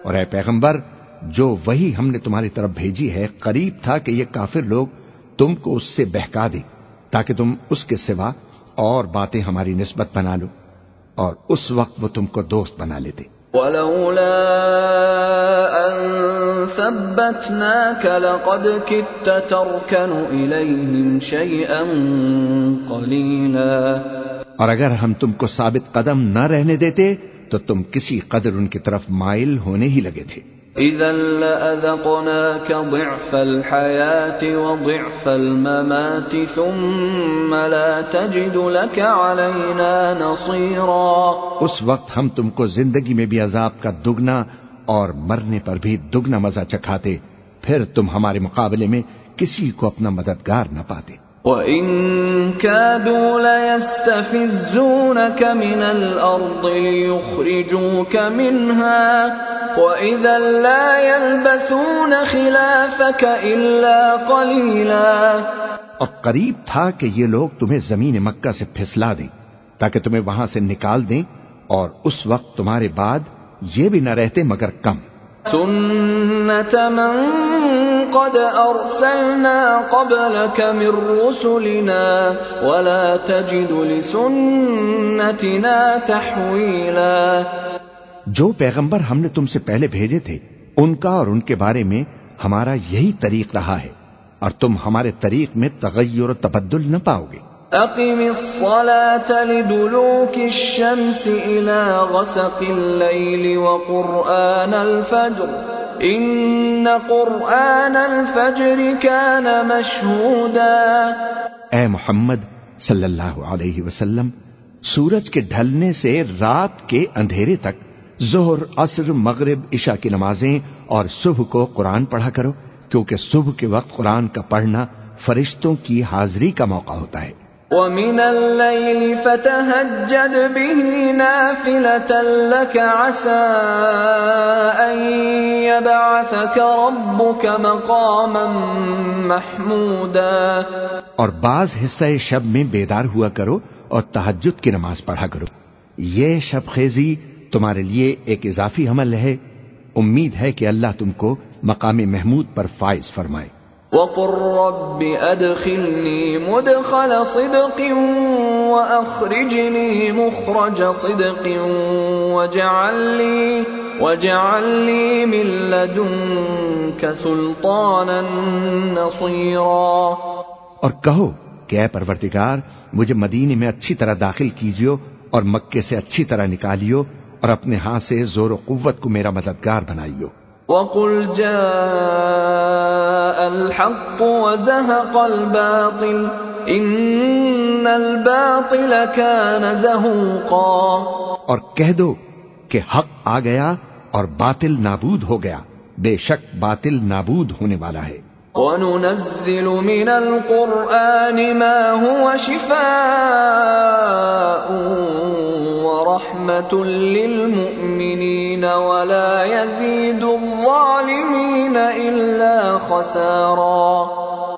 اور اے پیغمبر، جو وہی ہم نے تمہاری طرف بھیجی ہے، قریب تھا کہ یہ کافر لوگ تم کو اس سے بہکا دیں، تاکہ تم اس کے سوا اور باتیں ہماری نسبت بنا لو، اور اس وقت وہ تم کو دوست بنا لیتے۔ ولولا أن ثبتناك لقد كدت تركن إليهم شيئا قليلا. اور اگر ہم تم کو ثابت قدم نہ رہنے دیتے تو تم کسی قدر ان کی طرف مائل ہونے ہی لگے تھے۔ إذا لأذقناك ضعف الحياة وضعف الممات ثم لا تجد لك علينا نصيرا. اس وقت ہم تم کو زندگی میں بھی عذاب کا دگنا اور مرنے پر بھی دگنا مزہ چکھاتے پھر تم ہمارے مقابلے میں کسی کو اپنا مددگار نہ پاتے۔ وَإِن كَادُوا لَيَسْتَفِزُّونَكَ مِنَ الْأَرْضِ لِيُخْرِجُوكَ مِنْهَا وَإِذًا لَا يَلْبَثُونَ خِلَافَكَ إِلَّا قَلِيلًا اور قریب تھا کہ یہ لوگ تمہیں زمین مکہ سے پھسلا دیں تاکہ تمہیں وہاں سے نکال دیں اور اس وقت تمہارے بعد یہ بھی نہ رہتے مگر کم۔ سنت من قد ارسلنا قبلك من رسلنا ولا تجد لسنتنا تحويلا جو پیغمبر ہم نے تم سے پہلے بھیجے تھے ان کا اور ان کے بارے میں ہمارا یہی طریق رہا ہے اور تم ہمارے طریق میں تغیر و تبدل نہ پاؤ گے۔ أقم الصلاة لدلوك الشمس إلى غسق الليل وقرآن الفجر. إن قرآن الفجر كان مشهودا. اے محمد صلی اللہ علیہ وسلم سورج کے ڈھلنے سے رات کے اندھیرے تک ظہر عصر مغرب عشاء کی نمازیں اور صبح کو قرآن پڑھا کرو کیونکہ صبح کے وقت قرآن کا پڑھنا فرشتوں کی حاضری کا موقع ہوتا ہے۔ ومن الليل فتهجد به نافلة لك عسى أن يبعثك ربك مقاما محمودا۔ اور بعض حصہ شب میں بیدار ہوا کرو اور تحجد کی نماز پڑھا کرو۔ یہ شب خیزی تمہارے لیے ایک اضافی عمل ہے۔ امید ہے کہ اللہ تم کو مقام محمود پر فائز فرمائے۔ وقل رب أدخلني مدخل صدق وأخرجني مخرج صدق واجعل لي واجعل لي من لدنك سلطانا نصيرا۔ اور کہو کہ اے پروردگار مجھے مدینے میں اچھی طرح داخل کیجیو اور مکے سے اچھی طرح نکالیو اور اپنے ہاتھ سے زور و قوت کو میرا مددگار بنائیو۔ وقل جاء الحق وزهق الباطل ان الباطل كان زهوقا۔ اور کہہ دو کہ حق آ گیا اور باطل نابود ہو گیا۔ بے شک باطل نابود ہونے والا ہے۔ وننزل من القرآن ما هو شفاء ورحمة للمؤمنين ولا يزيد الظالمين إلا خسارا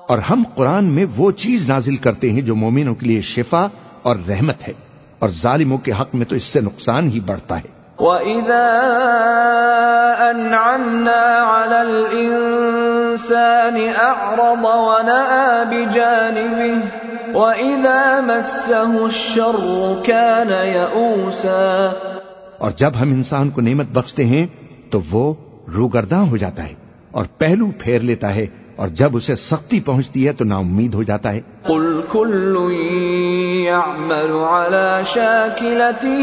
اور ہم قرآن میں وہ چیز نازل کرتے ہیں جو مومنوں کے لیے شفا اور رحمت ہے اور ظالموں کے حق میں تو اس سے نقصان ہی بڑھتا ہے۔ وَإِذَا أَنْعَمْنَا عَلَى الْإِنسَانِ أَعْرَضَ وَنَأَى بِجَانِبِهِ وَإِذَا مَسَّهُ الشَّرُّ كَانَ يَئُوسًا اور جب ہم انسان کو نعمت بخشتے ہیں تو وہ روگرداں ہو جاتا ہے اور پہلو پھیر لیتا ہے اور جب اسے سختی پہنچتی ہے تو نا امید ہو جاتا ہے۔ قل كل يعمل على شاكلته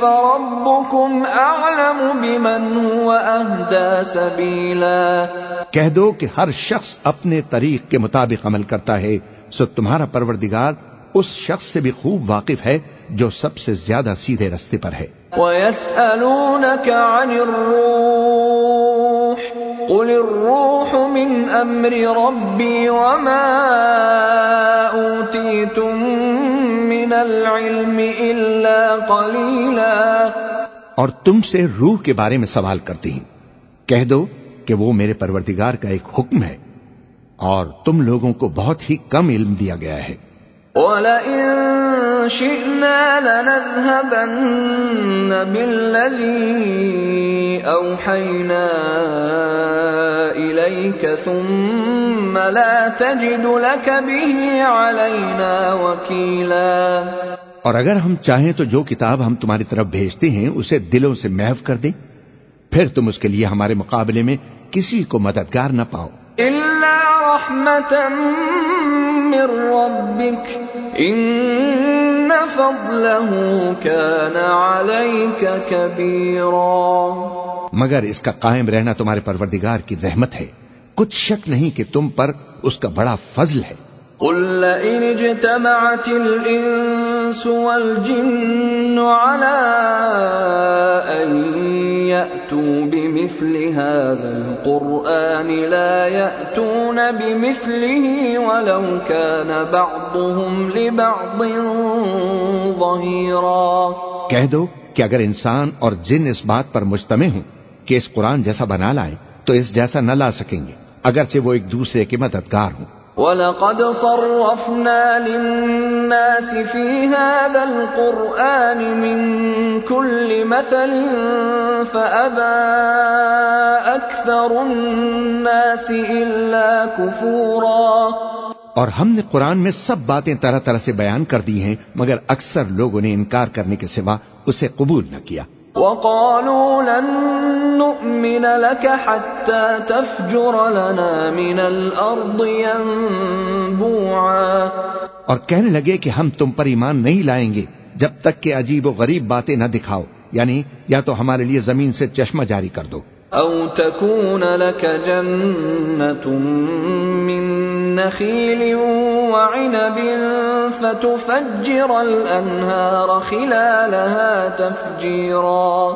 فربكم أعلم بمن هو أهدى سبيلا کہہ دو کہ ہر شخص اپنے طریق کے مطابق عمل کرتا ہے سو تمہارا پروردگار اس شخص سے بھی خوب واقف ہے جو سب سے زیادہ سیدھے رستے پر ہے۔ ويسألونك عن الروح قل الروح من أمر ربي وما أوتيتم من العلم إلا قليلا اور تم سے روح کے بارے میں سوال کرتی ہیں کہہ دو کہ وہ میرے پروردگار کا ایک حکم ہے اور تم لوگوں کو بہت ہی کم علم دیا گیا ہے۔ وَلَئِن شِئْنَا لَنَذْهَبَنَّ بِالَّذِي أَوْحَيْنَا إِلَيْكَ ثُمَّ لَا تَجِدُ لَكَ بِهِ عَلَيْنَا وَكِيلًا اور اگر ہم چاہیں تو جو کتاب ہم تمہاری طرف بھیجتے ہیں، اسے دلوں سے محو کر دیں پھر تم اس کے لیے ہمارے مقابلے میں کسی کو مددگار نہ پاؤ۔ إلا رحمة من ربك إن فضله كان عليك كبيرا مگر اس کا قائم رہنا تمہارے پروردگار کی رحمت ہے۔ کچھ شک نہیں کہ تم پر اس کا بڑا فضل ہے۔ قل لئن اجتمعت الإنس والجن على أن يأتوا بمثل هذا القرآن لا يأتون بمثله ولو كان بعضهم لبعض ظهيرا۔ کہہ دو کہ اگر انسان اور جن اس بات پر مجتمع ہوں کہ اس قرآن جیسا بنا لائیں تو اس جیسا نہ لا سکیں گے، اگرچہ وہ ایک دوسرے کے مددگار ہوں۔ وَلَقَدْ صَرَّفْنَا لِلنَّاسِ فِي هَذَا الْقُرْآنِ مِنْ كُلِّ مَثَلٍ فَأَبَى أَكْثَرُ النَّاسِ إِلَّا كُفُورًا اور ہم نے قرآن میں سب باتیں طرح طرح سے بیان کر دی ہیں، مگر اکثر لوگوں نے انکار کرنے کے سوا اسے قبول نہ کیا۔ وقالوا لن نؤمن لك حتى تفجر لنا من الارض ينبوعا. اور کہنے لگے کہ ہم تم پر ایمان نہیں لائیں گے جب تک کہ عجیب و غریب باتیں نہ دکھاؤ یعنی یا تو ہمارے لیے زمین سے چشمہ جاری کر دو۔ او تكون لك جنة من نخيل وعنب فتفجر الأنهار خلالها تفجيرا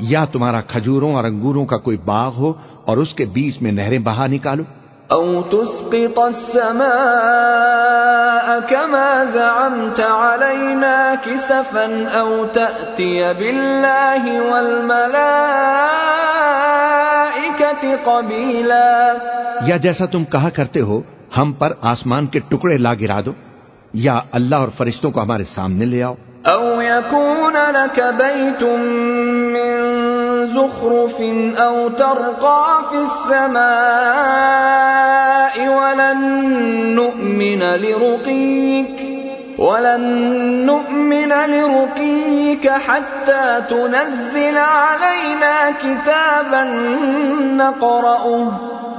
یا تمہارا کھجوروں اور انگوروں کا کوئی باغ ہو اور اس کے بیچ میں نہریں بہا نکالو؟ أو تسقط السماء كما زعمت علينا كسفا أو تأتي بالله والملائكة قبيلا. یا جیسا تم کہا کرتے ہو ہم پر آسمان کے ٹکڑے لا گرا دو یا اللہ اور فرشتوں کو ہمارے سامنے لے آؤ۔ أو يكون لك بيت من زخرف أو ترقى في السماء ولن نؤمن لرقيك، ولن نؤمن لرقيك حتى تنزل علينا كتابا نقرأه.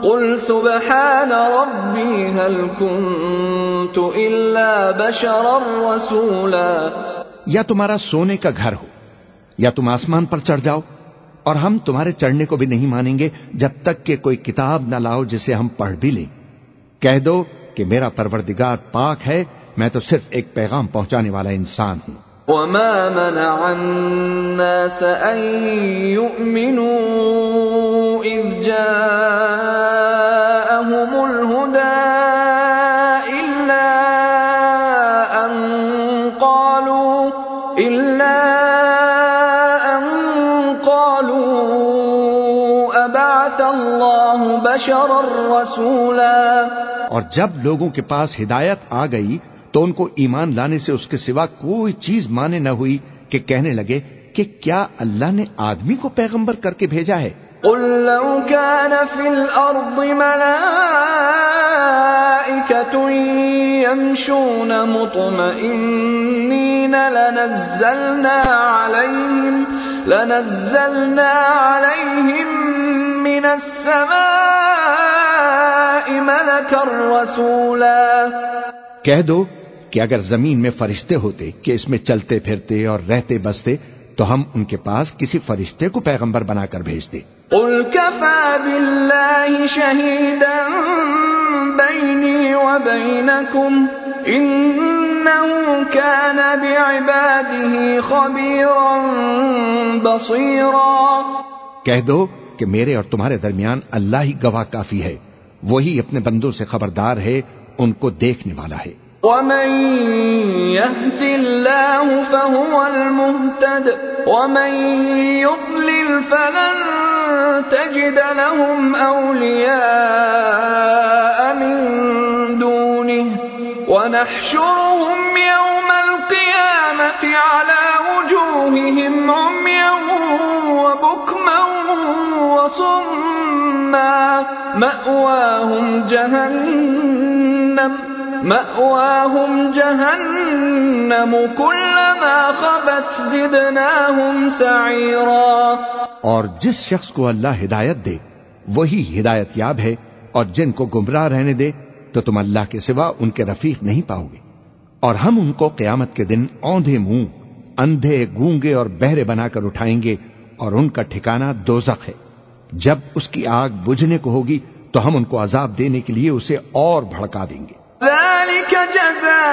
قل سبحان ربي هل كنت إلا بشرا رسولا. یا تمہارا سونے کا گھر ہو، یا تم آسمان پر چڑھ جاؤ اور ہم تمہارے چڑھنے کو بھی نہیں مانیں گے جب تک کہ کوئی کتاب نہ لاؤ جسے ہم پڑھ بھی لیں۔ کہہ دو کہ میرا پروردگار پاک ہے، میں تو صرف ایک پیغام پہنچانے والا انسان ہوں۔ وما منع الناس أن يؤمنوا إذ جاءهم الهدى اور جب لوگوں کے پاس ہدایت آ گئی تو ان کو ایمان لانے سے اس کے سوا کوئی چیز مانے نہ ہوئی کہ کہنے لگے کہ کیا اللہ نے آدمی کو پیغمبر کر کے بھیجا ہے؟ قل لو كان في الأرض ملائكة يمشون مطمئنين لنزلنا عليهم لنزلنا عليهم من السماء ملكا رسولا کہہ دو کہ اگر زمین میں فرشتے ہوتے کہ اس میں چلتے پھرتے اور رہتے بستے تو ہم ان کے پاس کسی فرشتے کو پیغمبر بنا کر بھیجتے۔ قل كفى بالله شهيدا بيني وبينكم إنه كان بعباده خبيرا بصيرا۔ کہہ دو کہ میرے اور تمہارے درمیان اللہ ہی گواہ کافی ہے، وہی اپنے بندوں سے خبردار ہے، ان کو دیکھنے والا ہے۔ ومن يهد الله فهو المهتد ومن يضلل فلن تجد لهم أولياء من دونه ونحشرهم يوم القيامة على وجوههم عميا وبكما وصما مأواهم جهنم مأواهم جهنم كلما خبت زدناهم سعيرا۔ اور جس شخص کو اللہ ہدایت دے، وہی ہدایت یاب ہے، اور جن کو گمراہ رہنے دے، تو تم اللہ کے سوا ان کے رفیق نہیں پاؤ گے۔ اور ہم ان کو قیامت کے دن اوندھے منہ، اندھے گونگے اور بہرے بنا کر اٹھائیں گے، اور ان کا ٹھکانہ دوزخ ہے۔ جب اس کی آگ بجھنے کو ہوگی تو ہم ان کو عذاب دینے کے لیے اسے اور بھڑکا دیں گے۔ ذلك جزاؤهم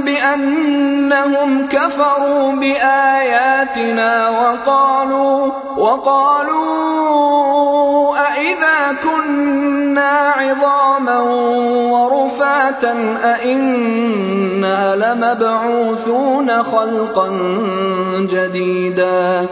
بأنهم كفروا بآياتنا وقالوا وقالوا أئذا كنا عظاما ورفاتا أئنا لمبعوثون خلقا جديدا.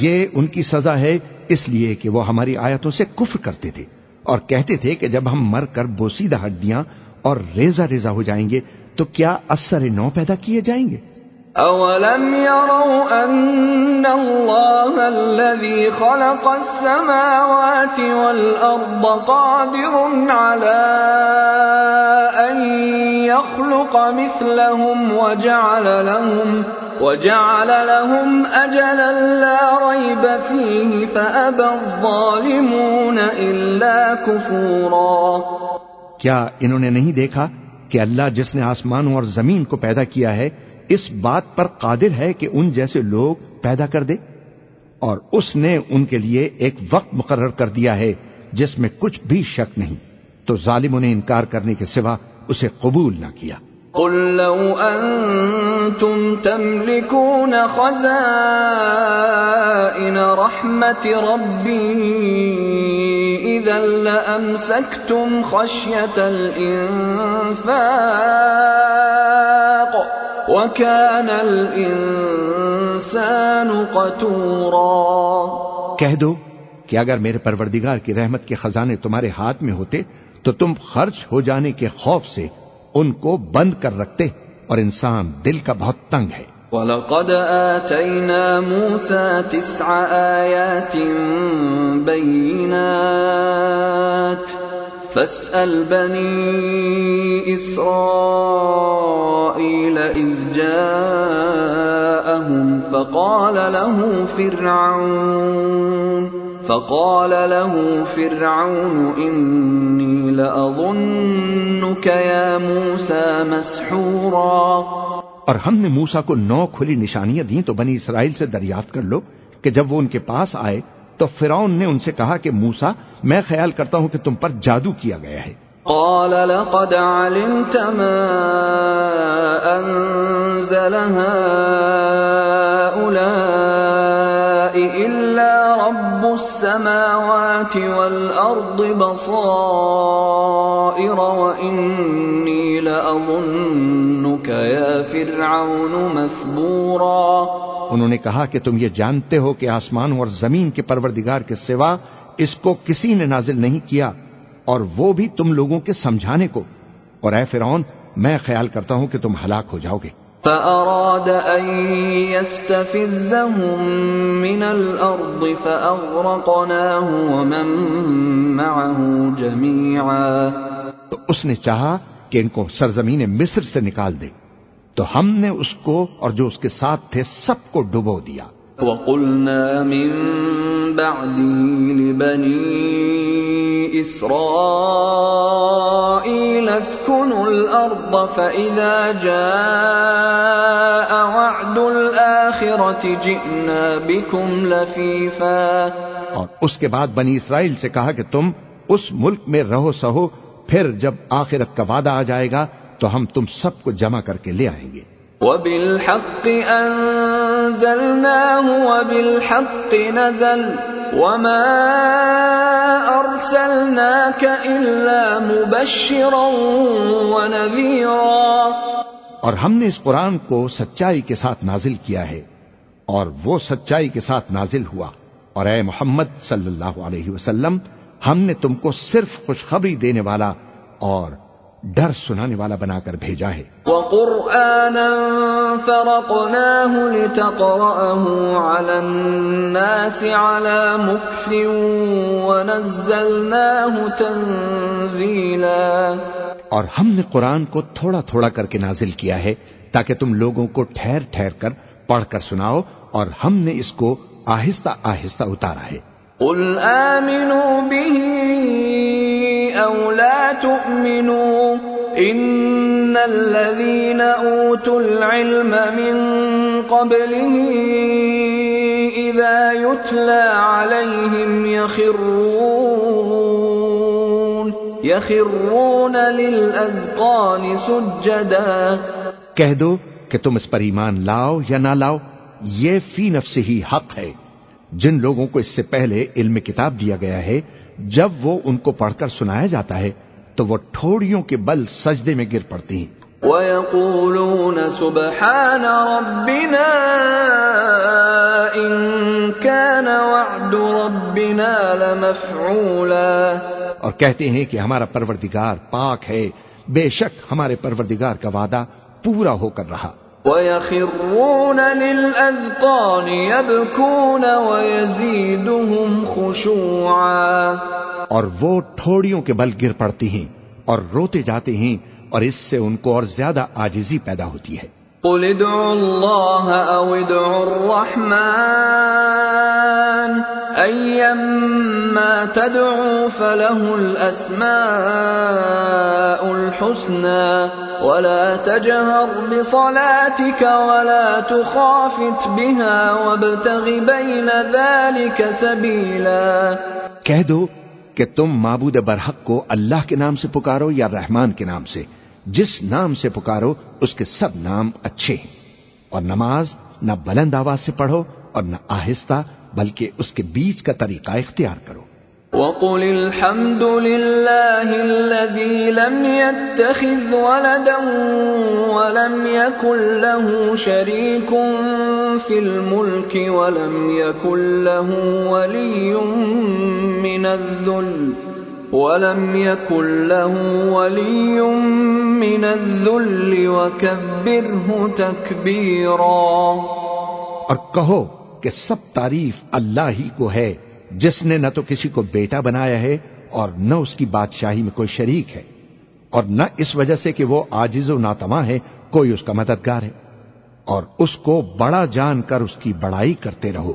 یہ ان کی سزا ہے اس لیے کہ وہ ہماری آیتوں سے کفر کرتے تھے۔ اور کہتے تھے کہ جب ہم مر کر بوسیدہ ہڈیاں اور ریزہ ریزہ ہو جائیں گے تو کیا اثر نو پیدا کیے جائیں گے؟ أولم يروا أن الله الذي خلق السماوات والأرض قادر على أن يخلق مثلهم وجعل لهم وجعل لهم أجلا لا ريب فيه فأبى الظالمون إلا كفورا. کیا انہوں نے نہیں دیکھا کہ اللہ جس نے آسمانوں اور زمین کو پیدا کیا ہے، اس بات پر قادر ہے کہ ان جیسے لوگ پیدا کر دے؟ اور اس نے ان کے لیے ایک وقت مقرر کر دیا ہے جس میں کچھ بھی شک نہیں۔ تو ظالموں نے انکار کرنے کے سوا اسے قبول نہ کیا۔ قل لو أنتم تملكون خزائن رحمة ربي إذا لأمسكتم خشية الإنفاق وكان الإنسان قتورا کہہ دو کہ اگر میرے پروردگار کی رحمت کے خزانے تمہارے ہاتھ میں ہوتے تو تم خرچ ہو جانے کے خوف سے ان کو بند کر رکھتے اور انسان دل کا بہت تنگ ہے۔ وَلَقَدْ آتَيْنَا مُوسَى تِسْعَ آيَاتٍ بَيِّنَاتٍ فَاسْأَلْ بَنِي إِسْرَائِيلَ إِذْ جَاءَهُمْ فَقَالَ لَهُ فِرْعَوْنُ فقال له فرعون إني لأظنك يا موسى مسحورا اور ہم نے موسا کو نو کھلی نشانیاں دیں تو بنی اسرائیل سے دریافت کر لو کہ جب وہ ان کے پاس آئے تو فرعون نے ان سے کہا کہ موسا میں خیال کرتا ہوں کہ تم پر جادو کیا گیا ہے۔ قال لقد علمت ما أنزل هؤلاء إلا رب السماوات والأرض بصائر وإني لأظنك يا فرعون مثبورا انہوں نے کہا کہ تم یہ جانتے ہو کہ آسمانوں اور زمین کے پروردگار کے سوا اس کو کسی نے نازل نہیں کیا اور وہ بھی تم لوگوں کے سمجھانے کو۔ اور اے فرعون، میں خیال کرتا ہوں کہ تم ہلاک ہو جاؤ گے۔ فأراد أن يستفزهم من الأرض فأغرقناه ومن معه جميعا تو اس نے چاہا کہ ان کو سرزمین مصر سے نکال دے تو ہم نے اس کو اور جو اس کے ساتھ تھے سب کو ڈبو دیا۔ وقلنا من بعده لبني إسرائيل اسكنوا الأرض فإذا جاء وعد الآخرة جئنا بكم لفيفا اور اس کے بعد بنی اسرائیل سے کہا کہ تم اس ملک میں رہو سہو، پھر جب آخرت کا وعدہ آ جائے گا تو ہم تم سب کو جمع کر کے لے آئیں گے۔ وبالحق أنزلناه وبالحق نزل وما أرسلناك إلا مبشرا ونذيرا اور ہم نے اس قرآن کو سچائی کے ساتھ نازل کیا ہے اور وہ سچائی کے ساتھ نازل ہوا۔ اور اے محمد صلی اللہ علیہ وسلم، ہم نے تم کو صرف خوشخبری دینے والا اور ڈر سنانے والا بنا کر بھیجا ہے۔ وقرآنا فرقناه لتقرأه على الناس على مكف ونزلناه تنزيلا۔ اور ہم نے قرآن کو تھوڑا تھوڑا کر کے نازل کیا ہے تاکہ تم لوگوں کو ٹھہر ٹھہر کر پڑھ کر سناؤ اور ہم نے اس کو آہستہ آہستہ اتارا ہے۔ قل آمنوا به أو لا تؤمنوا إن الذين أوتوا العلم من قبله إذا يتلى عليهم يخرون يخرون للأذقان سجدا کہہ دو کہ تم اس پر ایمان لاؤ یا نہ لاؤ، یہ فی نفس ہی حق ہے۔ جن لوگوں کو اس سے پہلے علم کتاب دیا گیا ہے جب وہ ان کو پڑھ کر سنایا جاتا ہے تو وہ ٹھوڑیوں کے بل سجدے میں گر پڑتی ہیں۔ وَيَقُولُونَ سُبْحَانَ رَبِّنَا إِن كَانَ وَعْدُ رَبِّنَا لَمَفْعُولًا۔ اور کہتے ہیں کہ ہمارا پروردگار پاک ہے بے شک ہمارے پروردگار کا وعدہ پورا ہو کر رہا۔ وَيَخِرُّونَ لِلْأَذْقَانِ يَبْكُونَ وَيَزِيدُهُمْ خُشُوعًا اور وہ ٹھوڑیوں کے بل گر پڑتی ہیں اور روتے جاتے ہیں اور اس سے ان کو اور زیادہ آجزی پیدا ہوتی ہے۔ قل ادعوا الله او ادعوا الرحمن. ايما تدعوا فله الاسماء الحسنى. ولا تجهر بصلاتك ولا تخافت بها وابتغ بين ذلك سبيلا. کہہ دو کہ تم معبود برحق کو اللہ کے نام سے پکارو یا رحمان کے نام سے؟ جس نام سے پکارو، اس کے سب نام اچھے ہیں۔ اور نماز نہ بلند آواز سے پڑھو اور نہ آہستہ، بلکہ اس کے بیچ کا طریقہ اختیار کرو۔ وقل الحمد لله الذي لم يتخذ ولدا ولم يكن له شريك في الملك ولم يكن له ولي من الذل ولم يكن له ولي من الذل وكبره تكبيرا اور کہو کہ سب تعریف اللہ ہی کو ہے، جس نے نہ تو کسی کو بیٹا بنایا ہے اور نہ اس کی بادشاہی میں کوئی شریک ہے۔ اور نہ اس وجہ سے کہ وہ آجز و ناتما ہے، کوئی اس کا مددگار ہے۔ اور اس کو بڑا جان کر اس کی بڑائی کرتے رہو۔